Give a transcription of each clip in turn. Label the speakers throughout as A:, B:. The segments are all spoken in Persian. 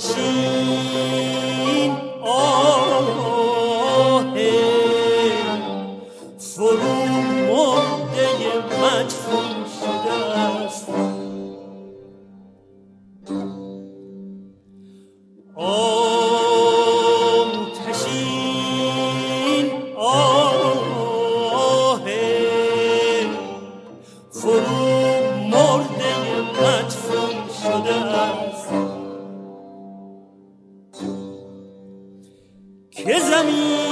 A: نشین آه فرو مرده مدفون شده است. آتشین. آه فرو است. که زمین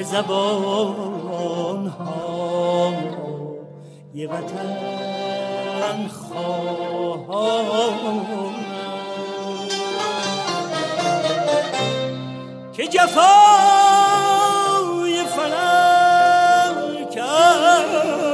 A: که زبان ها یه وطن من خواهم. که جفای فلم کرد.